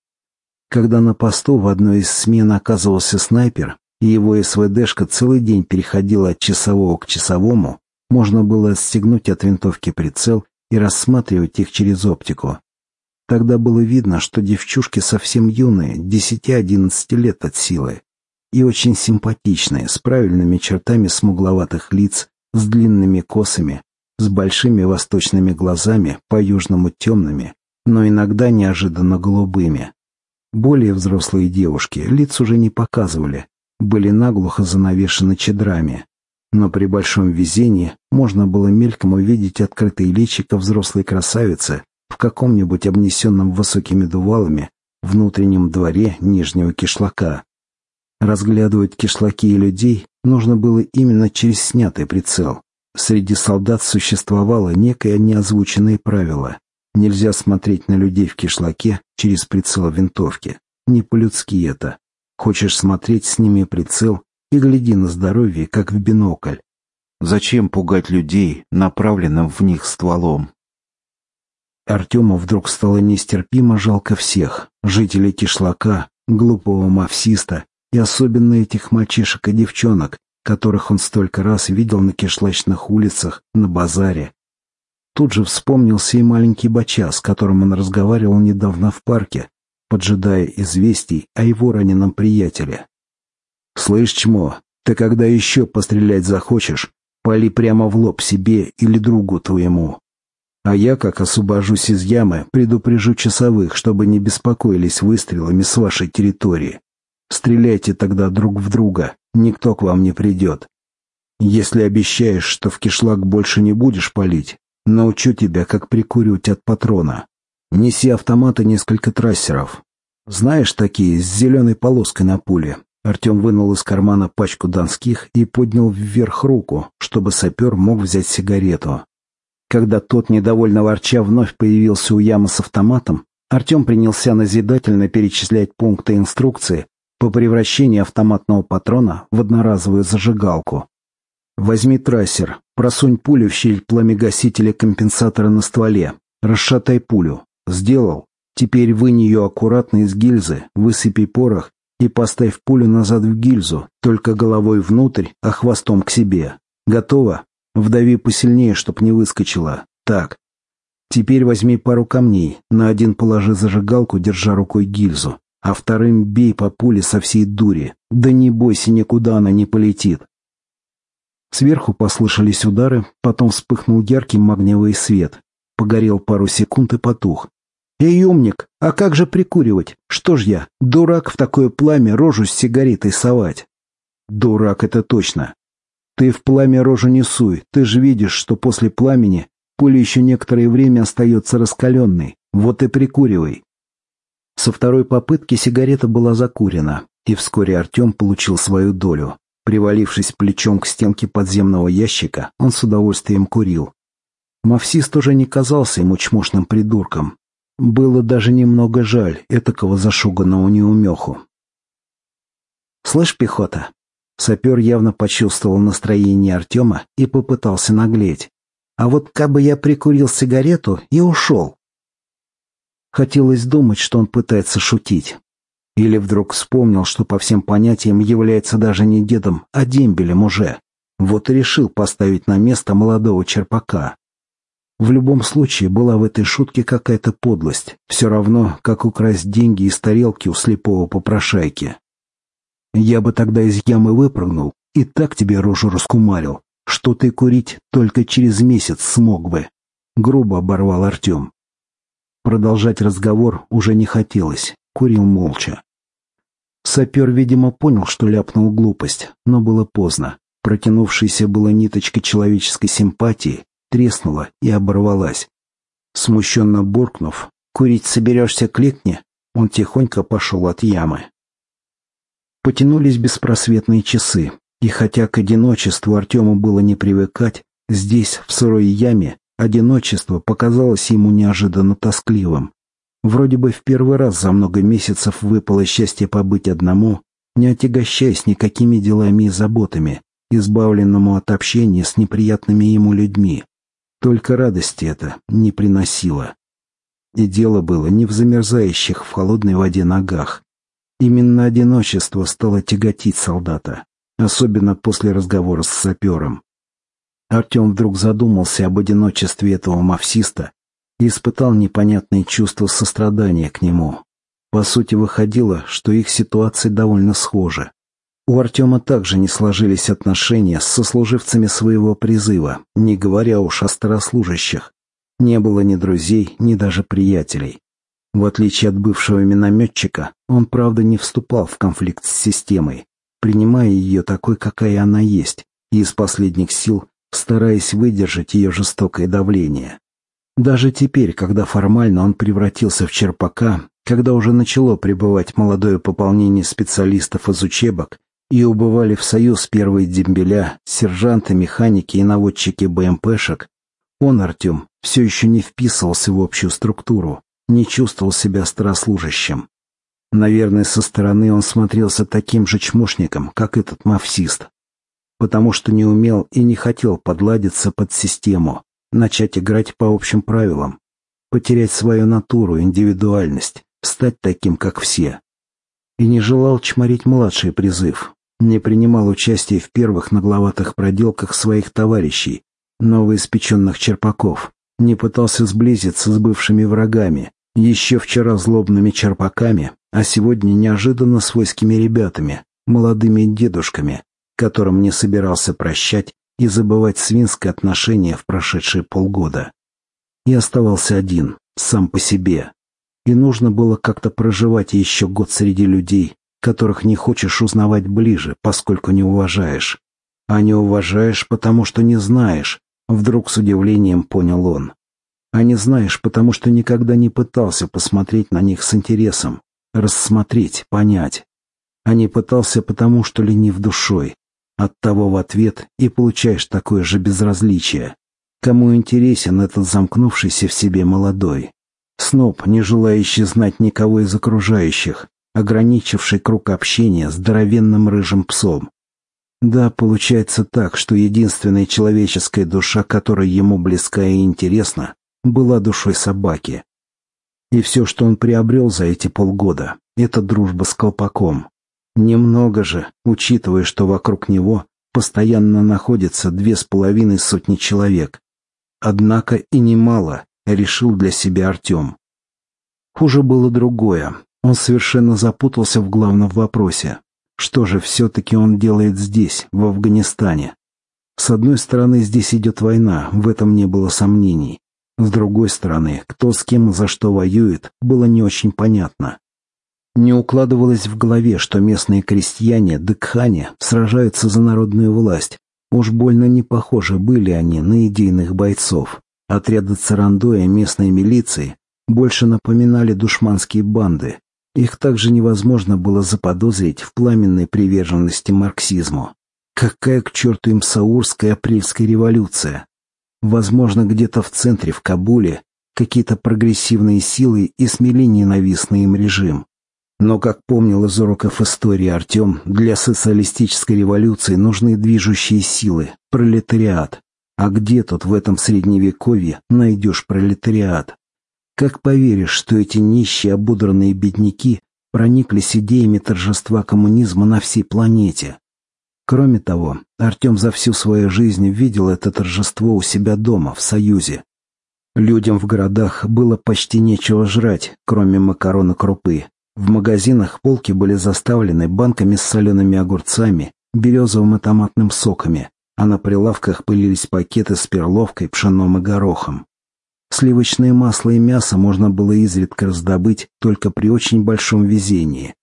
Когда на посту в одной из смен оказывался снайпер, и его СВДшка целый день переходила от часового к часовому, можно было отстегнуть от винтовки прицел и рассматривать их через оптику. Тогда было видно, что девчушки совсем юные, десяти-одиннадцати лет от силы, и очень симпатичные, с правильными чертами смугловатых лиц, с длинными косами, с большими восточными глазами, по-южному темными, но иногда неожиданно голубыми. Более взрослые девушки лиц уже не показывали, были наглухо занавешены чедрами. Но при большом везении можно было мельком увидеть открытые личико взрослой красавицы в каком-нибудь обнесенном высокими дувалами внутреннем дворе Нижнего кишлака. Разглядывать кишлаки и людей нужно было именно через снятый прицел. Среди солдат существовало некое неозвученное правило. Нельзя смотреть на людей в кишлаке через прицел винтовки. Не по-людски это. Хочешь смотреть, с ними прицел и гляди на здоровье, как в бинокль. Зачем пугать людей, направленным в них стволом? Артему вдруг стало нестерпимо жалко всех. Жителей кишлака, глупого мавсиста и особенно этих мальчишек и девчонок, которых он столько раз видел на кишлачных улицах, на базаре. Тут же вспомнился и маленький бача, с которым он разговаривал недавно в парке, поджидая известий о его раненом приятеле. «Слышь, чмо, ты когда еще пострелять захочешь, пали прямо в лоб себе или другу твоему. А я, как освобожусь из ямы, предупрежу часовых, чтобы не беспокоились выстрелами с вашей территории. Стреляйте тогда друг в друга, никто к вам не придет. Если обещаешь, что в кишлак больше не будешь палить, научу тебя, как прикуривать от патрона. Неси автоматы несколько трассеров. Знаешь такие, с зеленой полоской на пуле. Артем вынул из кармана пачку донских и поднял вверх руку, чтобы сапер мог взять сигарету. Когда тот, недовольно ворча, вновь появился у ямы с автоматом, Артем принялся назидательно перечислять пункты инструкции, по превращению автоматного патрона в одноразовую зажигалку. Возьми трассер, просунь пулю в щель пламегасителя компенсатора на стволе, расшатай пулю. Сделал. Теперь вынь ее аккуратно из гильзы, высыпи порох и поставь пулю назад в гильзу, только головой внутрь, а хвостом к себе. Готово? Вдави посильнее, чтоб не выскочила. Так. Теперь возьми пару камней, на один положи зажигалку, держа рукой гильзу а вторым бей по пуле со всей дури. Да не бойся, никуда она не полетит. Сверху послышались удары, потом вспыхнул яркий магниевый свет. Погорел пару секунд и потух. «Эй, умник, а как же прикуривать? Что ж я, дурак в такое пламя рожу с сигаретой совать?» «Дурак, это точно. Ты в пламя рожу не суй, ты же видишь, что после пламени пуля еще некоторое время остается раскаленной. Вот и прикуривай. Со второй попытки сигарета была закурена, и вскоре Артем получил свою долю. Привалившись плечом к стенке подземного ящика, он с удовольствием курил. Мавсис тоже не казался ему чмошным придурком. Было даже немного жаль этакого зашуганного неумеху. «Слышь, пехота!» Сапер явно почувствовал настроение Артема и попытался наглеть. «А вот как бы я прикурил сигарету и ушел, Хотелось думать, что он пытается шутить. Или вдруг вспомнил, что по всем понятиям является даже не дедом, а дембелем уже. Вот и решил поставить на место молодого черпака. В любом случае была в этой шутке какая-то подлость, все равно, как украсть деньги из тарелки у слепого попрошайки. Я бы тогда из ямы выпрыгнул и так тебе рожу раскумарил, что ты курить только через месяц смог бы. Грубо оборвал Артем. Продолжать разговор уже не хотелось, курил молча. Сапер, видимо, понял, что ляпнул глупость, но было поздно. Протянувшаяся была ниточка человеческой симпатии треснула и оборвалась. Смущенно буркнув, «Курить соберешься, кликни», он тихонько пошел от ямы. Потянулись беспросветные часы, и хотя к одиночеству Артему было не привыкать, здесь, в сырой яме, Одиночество показалось ему неожиданно тоскливым. Вроде бы в первый раз за много месяцев выпало счастье побыть одному, не отягощаясь никакими делами и заботами, избавленному от общения с неприятными ему людьми. Только радости это не приносило. И дело было не в замерзающих в холодной воде ногах. Именно одиночество стало тяготить солдата, особенно после разговора с сапером. Артем вдруг задумался об одиночестве этого мавсиста и испытал непонятные чувства сострадания к нему. По сути, выходило, что их ситуации довольно схожи. У Артема также не сложились отношения с сослуживцами своего призыва, не говоря уж о старослужащих. Не было ни друзей, ни даже приятелей. В отличие от бывшего минометчика, он, правда, не вступал в конфликт с системой, принимая ее такой, какая она есть, и из последних сил стараясь выдержать ее жестокое давление. Даже теперь, когда формально он превратился в черпака, когда уже начало прибывать молодое пополнение специалистов из учебок и убывали в союз первые дембеля, сержанты, механики и наводчики БМПшек, он, Артем, все еще не вписывался в общую структуру, не чувствовал себя старослужащим. Наверное, со стороны он смотрелся таким же чмошником, как этот мавсист, потому что не умел и не хотел подладиться под систему, начать играть по общим правилам, потерять свою натуру, индивидуальность, стать таким, как все. И не желал чморить младший призыв, не принимал участия в первых нагловатых проделках своих товарищей, новоиспеченных черпаков, не пытался сблизиться с бывшими врагами, еще вчера злобными черпаками, а сегодня неожиданно свойскими ребятами, молодыми дедушками, которым не собирался прощать и забывать свинское отношение в прошедшие полгода. И оставался один, сам по себе. И нужно было как-то проживать еще год среди людей, которых не хочешь узнавать ближе, поскольку не уважаешь. А не уважаешь, потому что не знаешь, вдруг с удивлением понял он. А не знаешь, потому что никогда не пытался посмотреть на них с интересом, рассмотреть, понять. А не пытался потому, что ленив душой, Оттого в ответ и получаешь такое же безразличие. Кому интересен этот замкнувшийся в себе молодой? Сноб, не желающий знать никого из окружающих, ограничивший круг общения здоровенным рыжим псом. Да, получается так, что единственная человеческая душа, которая ему близка и интересна, была душой собаки. И все, что он приобрел за эти полгода, это дружба с колпаком. Немного же, учитывая, что вокруг него постоянно находится две с половиной сотни человек. Однако и немало, решил для себя Артем. Хуже было другое. Он совершенно запутался в главном вопросе. Что же все-таки он делает здесь, в Афганистане? С одной стороны, здесь идет война, в этом не было сомнений. С другой стороны, кто с кем и за что воюет, было не очень понятно. Не укладывалось в голове, что местные крестьяне Дыкхане сражаются за народную власть. Уж больно не похожи были они на идейных бойцов. Отряды Царандоя местной милиции больше напоминали душманские банды. Их также невозможно было заподозрить в пламенной приверженности марксизму. Какая к черту им саурская апрельская революция? Возможно, где-то в центре, в Кабуле, какие-то прогрессивные силы и смели ненавистный им режим. Но, как помнил из уроков истории Артем, для социалистической революции нужны движущие силы, пролетариат. А где тут в этом средневековье найдешь пролетариат? Как поверишь, что эти нищие ободранные бедняки прониклись идеями торжества коммунизма на всей планете? Кроме того, Артем за всю свою жизнь видел это торжество у себя дома, в Союзе. Людям в городах было почти нечего жрать, кроме макарон и крупы, в магазинах полки были заставлены банками с солеными огурцами, березовым и томатным соками, а на прилавках пылились пакеты с перловкой, пшеном и горохом. Сливочное масло и мясо можно было изредка раздобыть только при очень большом везении.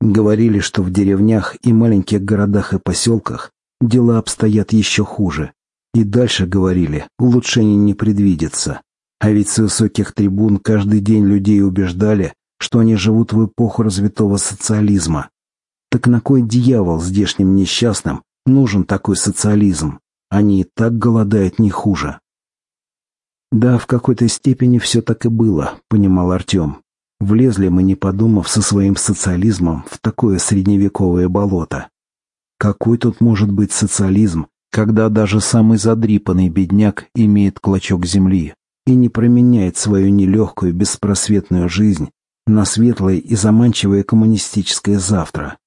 Говорили, что в деревнях и маленьких городах и поселках дела обстоят еще хуже. И дальше говорили, улучшений не предвидится. А ведь с высоких трибун каждый день людей убеждали, что они живут в эпоху развитого социализма. Так на кой дьявол здешним несчастным нужен такой социализм? Они и так голодают не хуже. Да, в какой-то степени все так и было, понимал Артем. Влезли мы, не подумав, со своим социализмом в такое средневековое болото. Какой тут может быть социализм, когда даже самый задрипанный бедняк имеет клочок земли и не променяет свою нелегкую беспросветную жизнь на светлое и заманчивое коммунистическое завтра.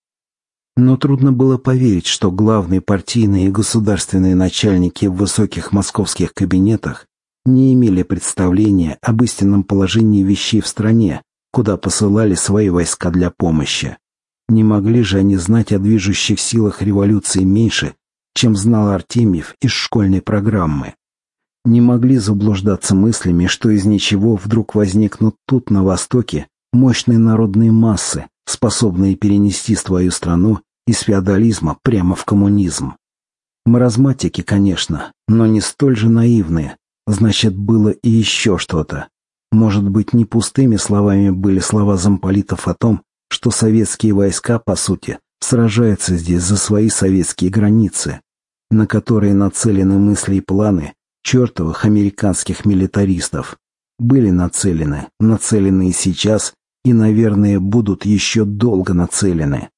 Но трудно было поверить, что главные партийные и государственные начальники в высоких московских кабинетах не имели представления об истинном положении вещей в стране, куда посылали свои войска для помощи. Не могли же они знать о движущих силах революции меньше, чем знал Артемьев из школьной программы. Не могли заблуждаться мыслями, что из ничего вдруг возникнут тут, на Востоке, мощные народные массы, способные перенести свою страну из феодализма прямо в коммунизм. Маразматики, конечно, но не столь же наивные. Значит, было и еще что-то. Может быть, не пустыми словами были слова замполитов о том, что советские войска, по сути, сражаются здесь за свои советские границы, на которые нацелены мысли и планы чертовых американских милитаристов. Были нацелены, нацелены и сейчас, и, наверное, будут еще долго нацелены.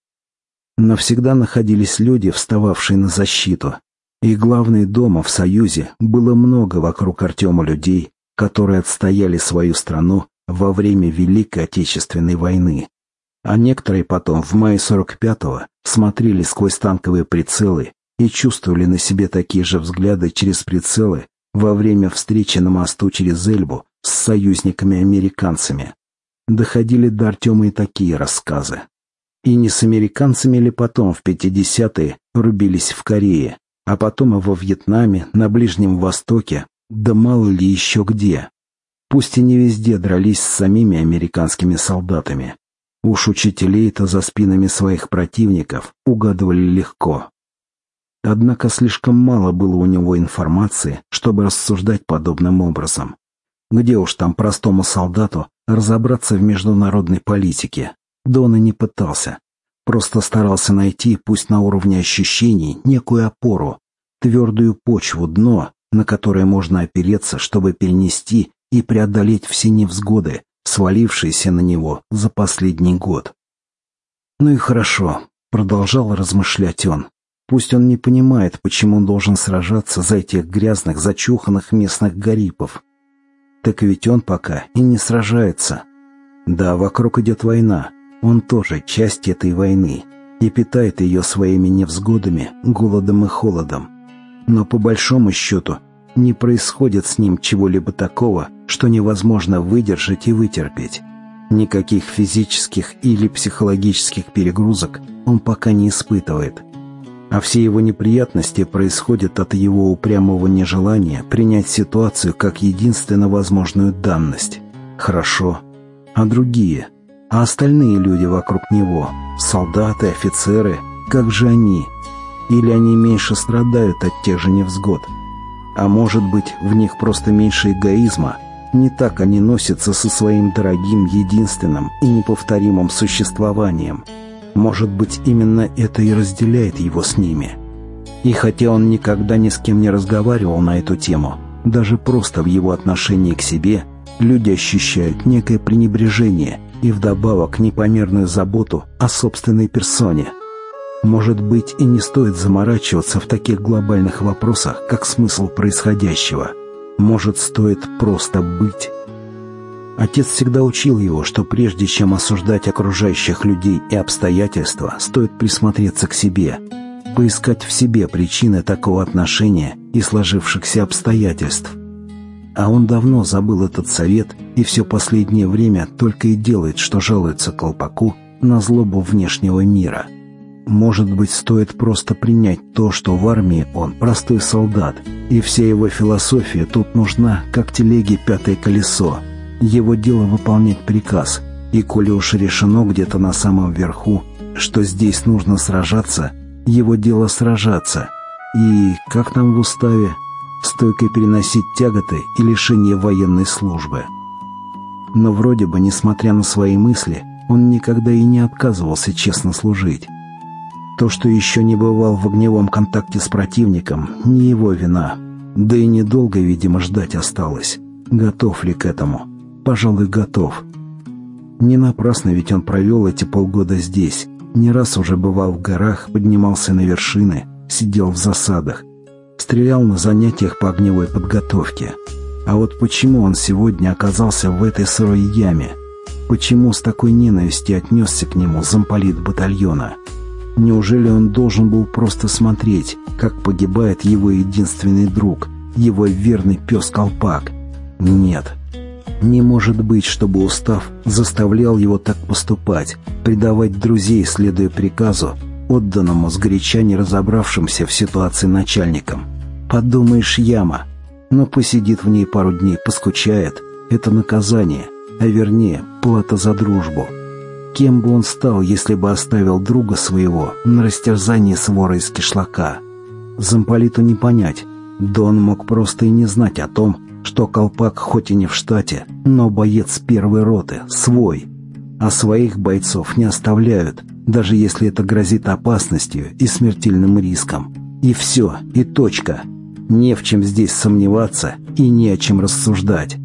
Но всегда находились люди, встававшие на защиту. И главное, дома в Союзе было много вокруг Артема людей, которые отстояли свою страну во время Великой Отечественной войны. А некоторые потом, в мае 45-го, смотрели сквозь танковые прицелы и чувствовали на себе такие же взгляды через прицелы во время встречи на мосту через Эльбу с союзниками-американцами. Доходили до Артема и такие рассказы. И не с американцами ли потом в 50-е рубились в Корее, а потом и во Вьетнаме, на Ближнем Востоке, да мало ли еще где. Пусть и не везде дрались с самими американскими солдатами. Уж учителей-то за спинами своих противников угадывали легко. Однако слишком мало было у него информации, чтобы рассуждать подобным образом. Где уж там простому солдату разобраться в международной политике? Да он и не пытался. Просто старался найти, пусть на уровне ощущений, некую опору, твердую почву, дно, на которое можно опереться, чтобы перенести и преодолеть все невзгоды, свалившиеся на него за последний год. «Ну и хорошо», — продолжал размышлять он. «Пусть он не понимает, почему он должен сражаться за этих грязных, зачуханных местных гарипов. Так ведь он пока и не сражается. Да, вокруг идет война, он тоже часть этой войны и питает ее своими невзгодами, голодом и холодом. Но по большому счету не происходит с ним чего-либо такого, что невозможно выдержать и вытерпеть. Никаких физических или психологических перегрузок он пока не испытывает. А все его неприятности происходят от его упрямого нежелания принять ситуацию как единственно возможную данность. Хорошо. А другие – а остальные люди вокруг него, солдаты, офицеры, как же они? Или они меньше страдают от тех же невзгод? А может быть, в них просто меньше эгоизма? Не так они носятся со своим дорогим, единственным и неповторимым существованием. Может быть, именно это и разделяет его с ними. И хотя он никогда ни с кем не разговаривал на эту тему, даже просто в его отношении к себе, люди ощущают некое пренебрежение – и вдобавок непомерную заботу о собственной персоне. Может быть, и не стоит заморачиваться в таких глобальных вопросах, как смысл происходящего. Может, стоит просто быть. Отец всегда учил его, что прежде чем осуждать окружающих людей и обстоятельства, стоит присмотреться к себе, поискать в себе причины такого отношения и сложившихся обстоятельств – а он давно забыл этот совет и все последнее время только и делает, что жалуется колпаку на злобу внешнего мира. Может быть, стоит просто принять то, что в армии он простой солдат, и вся его философия тут нужна, как телеге пятое колесо. Его дело выполнять приказ, и коли уж решено где-то на самом верху, что здесь нужно сражаться, его дело сражаться. И, как там в уставе, стойко переносить тяготы и лишение военной службы. Но вроде бы, несмотря на свои мысли, он никогда и не отказывался честно служить. То, что еще не бывал в огневом контакте с противником, не его вина. Да и недолго, видимо, ждать осталось. Готов ли к этому? Пожалуй, готов. Не напрасно ведь он провел эти полгода здесь. Не раз уже бывал в горах, поднимался на вершины, сидел в засадах, стрелял на занятиях по огневой подготовке. А вот почему он сегодня оказался в этой сырой яме? Почему с такой ненавистью отнесся к нему замполит батальона? Неужели он должен был просто смотреть, как погибает его единственный друг, его верный пес-колпак? Нет. Не может быть, чтобы устав заставлял его так поступать, предавать друзей, следуя приказу, отданному сгоряча не разобравшимся в ситуации начальникам. Подумаешь, яма. но посидит в ней пару дней, поскучает. Это наказание, а вернее, плата за дружбу. Кем бы он стал, если бы оставил друга своего на растерзание свора из кишлака? Замполиту не понять. Дон мог просто и не знать о том, что колпак хоть и не в штате, но боец первой роты, свой. А своих бойцов не оставляют, даже если это грозит опасностью и смертельным риском. И все, и точка. Не в чем здесь сомневаться и не о чем рассуждать.